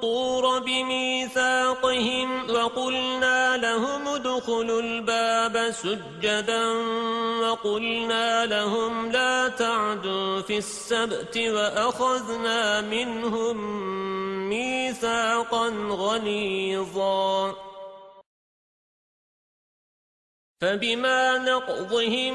الطور بميثاقهم وقلنا لهم ادخلوا الباب سجدا وقلنا لهم لا تعدوا في السبت وأخذنا منهم ميثاقا غليظا. فبما نقضهم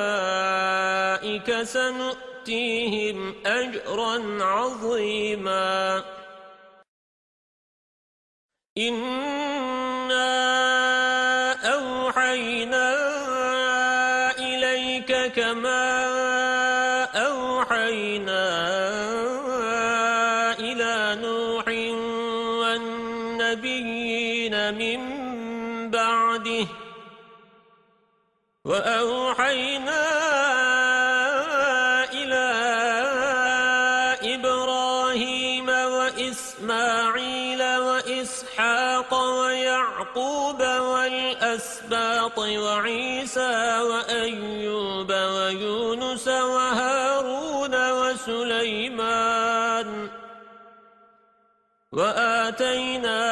أولئك سنؤتيهم أجرا عظيما.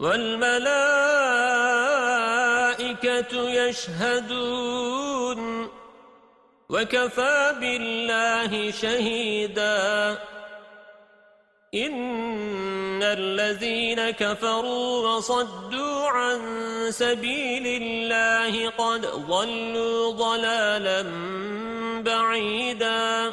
والملائكة يشهدون وكفى بالله شهيدا. إن الذين كفروا وصدوا عن سبيل الله قد ضلوا ضلالا بعيدا.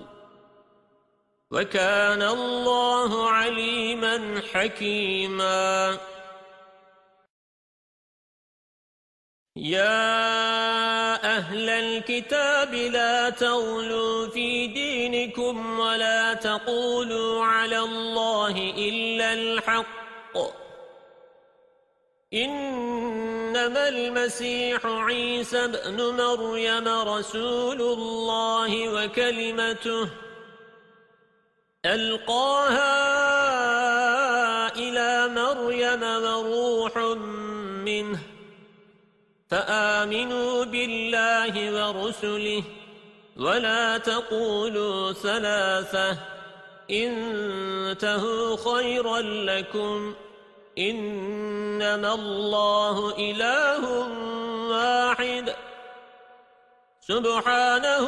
وكان الله عليما حكيما. يا أهل الكتاب لا تغلوا في دينكم ولا تقولوا على الله إلا الحق. إنما المسيح عيسى بن مريم رسول الله وكلمته. ألقاها إلى مريم وروح منه فآمنوا بالله ورسله ولا تقولوا ثلاثة انتهوا خيرا لكم إنما الله إله واحد سبحانه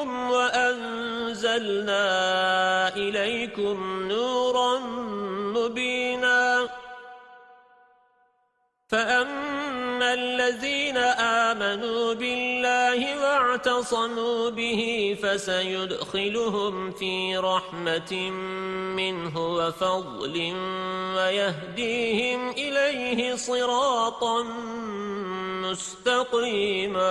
ربكم وأنزلنا إليكم نورا مبينا. فأما الذين آمنوا بالله واعتصموا به فسيدخلهم في رحمة منه وفضل ويهديهم إليه صراطا مستقيما.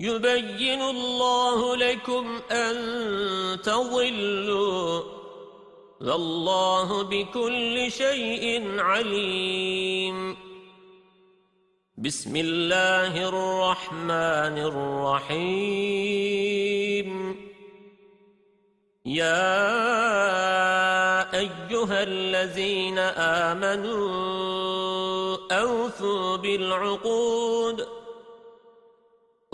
يُبَيِّنُ اللَّهُ لَكُمْ أَن تَضِلُّوا وَاللَّهُ بِكُلِّ شَيْءٍ عَلِيمٌ. بسم الله الرحمن الرحيم. يا أيها الذين آمنوا أوفوا بالعقود.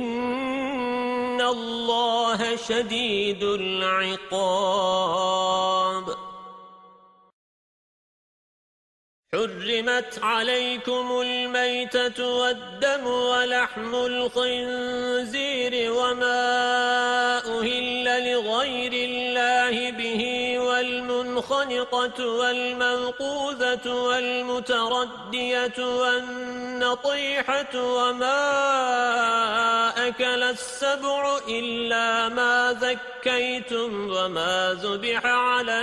إِنَّ اللَّهَ شَدِيدُ الْعِقَابِ حُرِّمَتْ عَلَيْكُمُ الْمَيْتَةُ وَالدَّمُ وَلَحْمُ الْخِنْزِيرِ وَمَا أُهِلَّ لِغَيْرِ اللَّهِ بِهِ وَالْمُنْخَنِقَةُ وَالْمَوْقُوذَةُ وَالْمُتَرَدِّيَةُ وَالنَّطِيحَةُ وَمَا أَكَلَ السَّبُعُ إِلَّا مَا ذَكَّيْتُمْ وَمَا ذُبِحَ عَلَى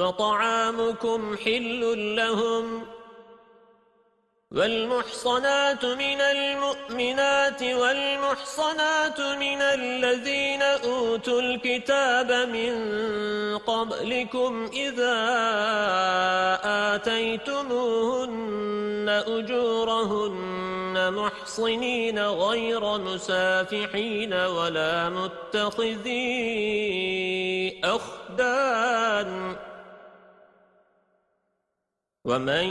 وطعامكم حل لهم والمحصنات من المؤمنات والمحصنات من الذين أوتوا الكتاب من قبلكم إذا آتيتموهن أجورهن محصنين غير مسافحين ولا متخذي أخدان وَمَن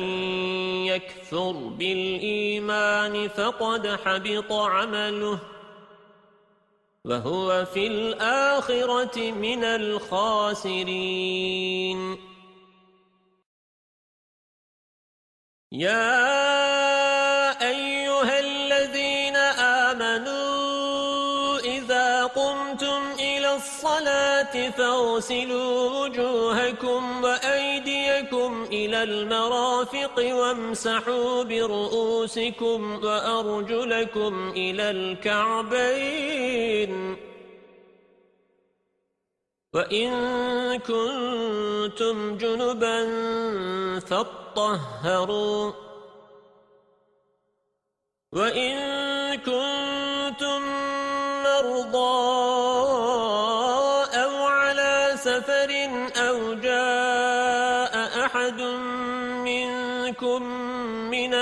يَكْفُرْ بِالْإِيمَانِ فَقَدْ حَبِطَ عَمَلُهُ وَهُوَ فِي الْآخِرَةِ مِنَ الْخَاسِرِينَ يَا الصَّلَاةِ فَاغْسِلُوا وُجُوهَكُمْ وَأَيْدِيَكُمْ إلى المرافق وامسحوا برؤوسكم وأرجلكم إلى الكعبين. وَإِن كُنتُمْ جُنُبًا فَاطَّهَّرُوا. وَإِن كُنتُم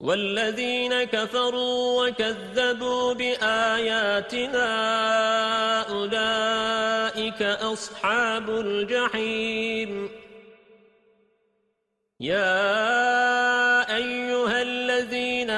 والذين كفروا وكذبوا بآياتنا أولئك أصحاب الجحيم. يا أيها الذين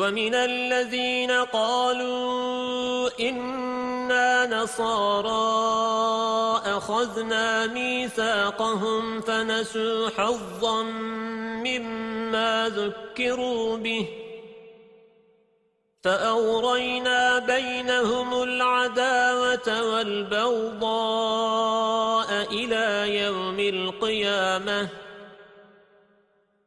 ومن الذين قالوا إنا نصارى أخذنا ميثاقهم فنسوا حظا مما ذكروا به فأورينا بينهم العداوة والبوضاء إلى يوم القيامة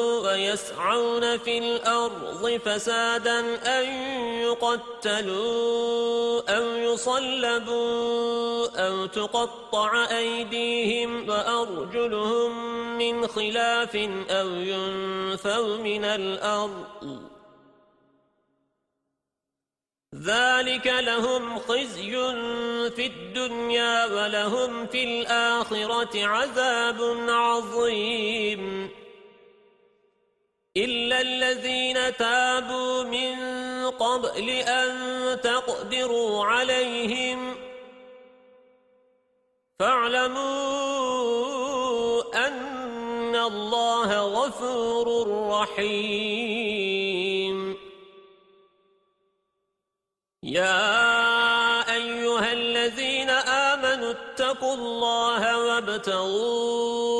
ويسعون في الأرض فسادا أن يقتلوا أو يصلبوا أو تقطع أيديهم وأرجلهم من خلاف أو ينفوا من الأرض. ذلك لهم خزي في الدنيا ولهم في الآخرة عذاب عظيم. إلا الذين تابوا من قبل أن تقدروا عليهم فاعلموا أن الله غفور رحيم. يا أيها الذين آمنوا اتقوا الله وابتغوا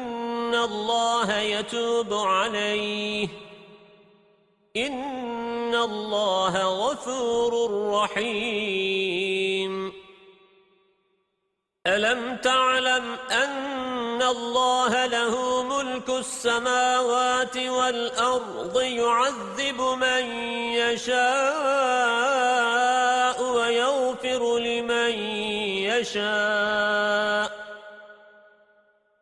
الله يتوب عليه إن الله غفور رحيم ألم تعلم أن الله له ملك السماوات والأرض يعذب من يشاء ويغفر لمن يشاء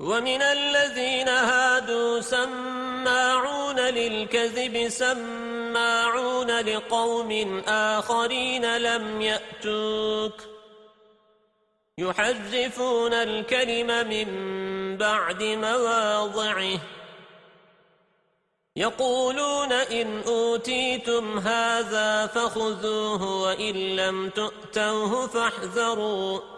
ومن الذين هادوا سماعون للكذب سماعون لقوم آخرين لم يأتوك. يحرفون الكلم من بعد مواضعه. يقولون إن أوتيتم هذا فخذوه وإن لم تؤتوه فاحذروا.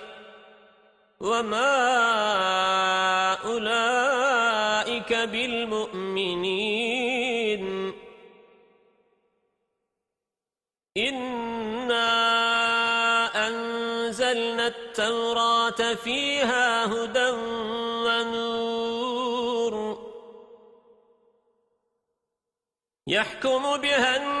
وما أولئك بالمؤمنين إنا أنزلنا التوراة فيها هدى ونور يحكم بها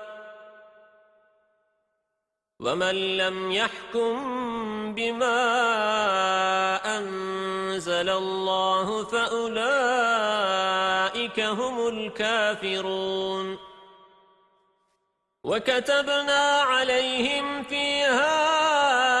ومن لم يحكم بما أنزل الله فأولئك هم الكافرون وكتبنا عليهم فيها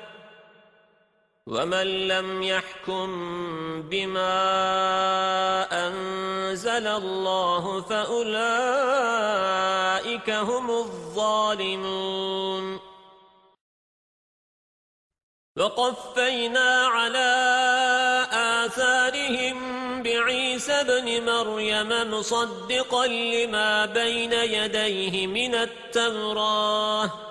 وَمَن لَّمْ يَحْكُم بِمَا أَنزَلَ اللَّهُ فَأُولَئِكَ هُمُ الظَّالِمُونَ وَقَفَّيْنَا عَلَى آثَارِهِم بِعِيسَى ابْنِ مَرْيَمَ مُصَدِّقًا لِّمَا بَيْنَ يَدَيْهِ مِنَ التَّوْرَاةِ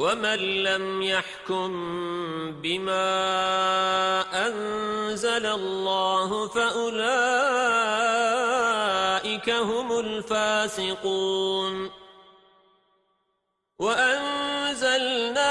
وَمَن لَّمْ يَحْكُم بِمَا أَنزَلَ اللَّهُ فَأُولَئِكَ هُمُ الْفَاسِقُونَ وَأَنزَلْنَا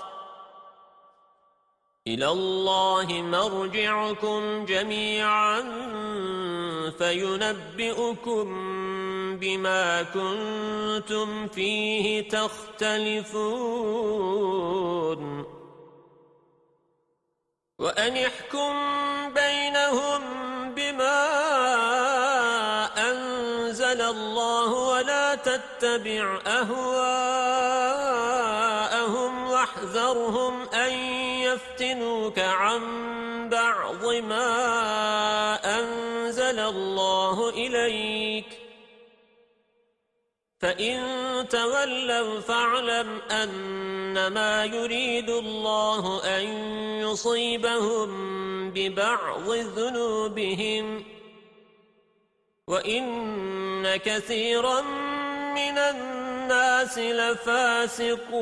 إِلَى اللَّهِ مَرْجِعُكُمْ جَمِيعًا فَيُنَبِّئُكُم بما كنتم فيه تختلفون. وأن يحكم بينهم بما أنزل الله ولا تتبع أهواءهم واحذرهم يفتنوك عن بعض ما أنزل الله إليك. فَإِن تَوَلَّوْا فَاعْلَمْ أَنَّمَا يُرِيدُ اللَّهُ أَن يُصِيبَهُم بِبَعْضِ ذُنُوبِهِمْ. وَإِنَّ كَثِيرًا مِنَ النَّاسِ لَفَاسِقُونَ.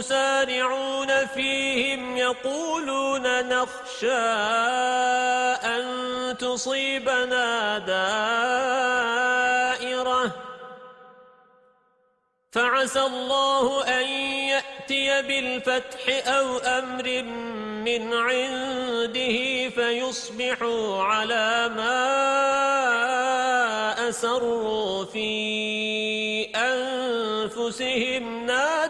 يسارعون فيهم يقولون نخشى أن تصيبنا دائرة. فعسى الله أن يأتي بالفتح أو أمر من عنده فيصبحوا على ما أسروا في أنفسهم نادمين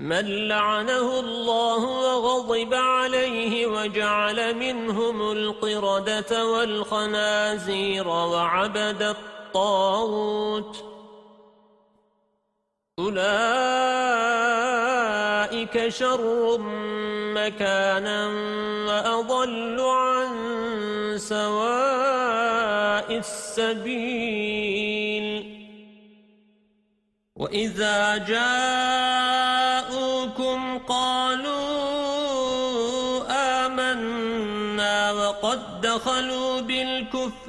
من لعنه الله وغضب عليه وجعل منهم القردة والخنازير وعبد الطاغوت. أولئك شر مكانا وأضل عن سواء السبيل. وإذا جاءوكم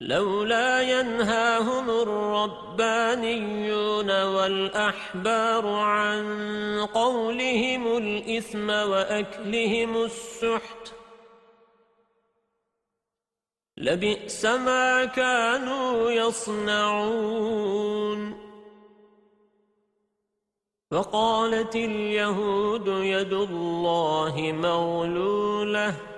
لولا ينهاهم الربانيون والأحبار عن قولهم الإثم وأكلهم السحت لبئس ما كانوا يصنعون فقالت اليهود يد الله مغلولة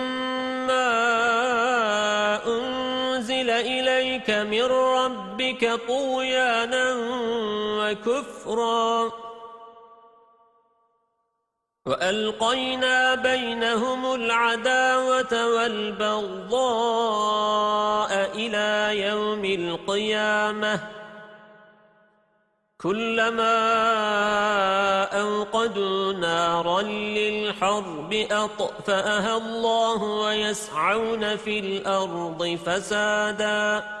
ربك طويانا وكفرا. وألقينا بينهم العداوة والبغضاء إلى يوم القيامة. كلما أوقدوا نارا للحرب أطفأها الله ويسعون في الأرض فسادا.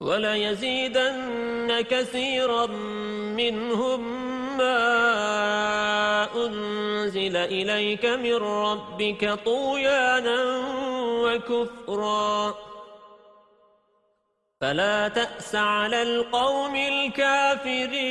وليزيدن كثيرا منهم ما أنزل إليك من ربك طويانا وكفرا. فلا تأس على القوم الكافرين.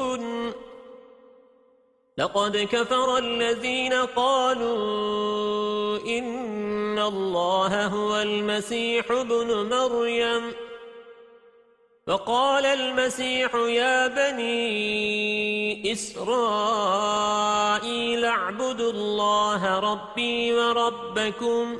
لقد كفر الذين قالوا إن الله هو المسيح ابن مريم. فقال المسيح يا بني إسرائيل اعبدوا الله ربي وربكم.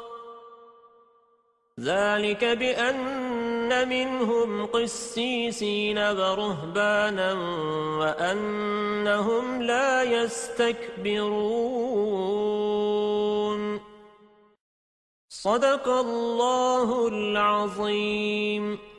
ذلك بأن منهم قسيسين ورهبانا وأنهم لا يستكبرون. صدق الله العظيم.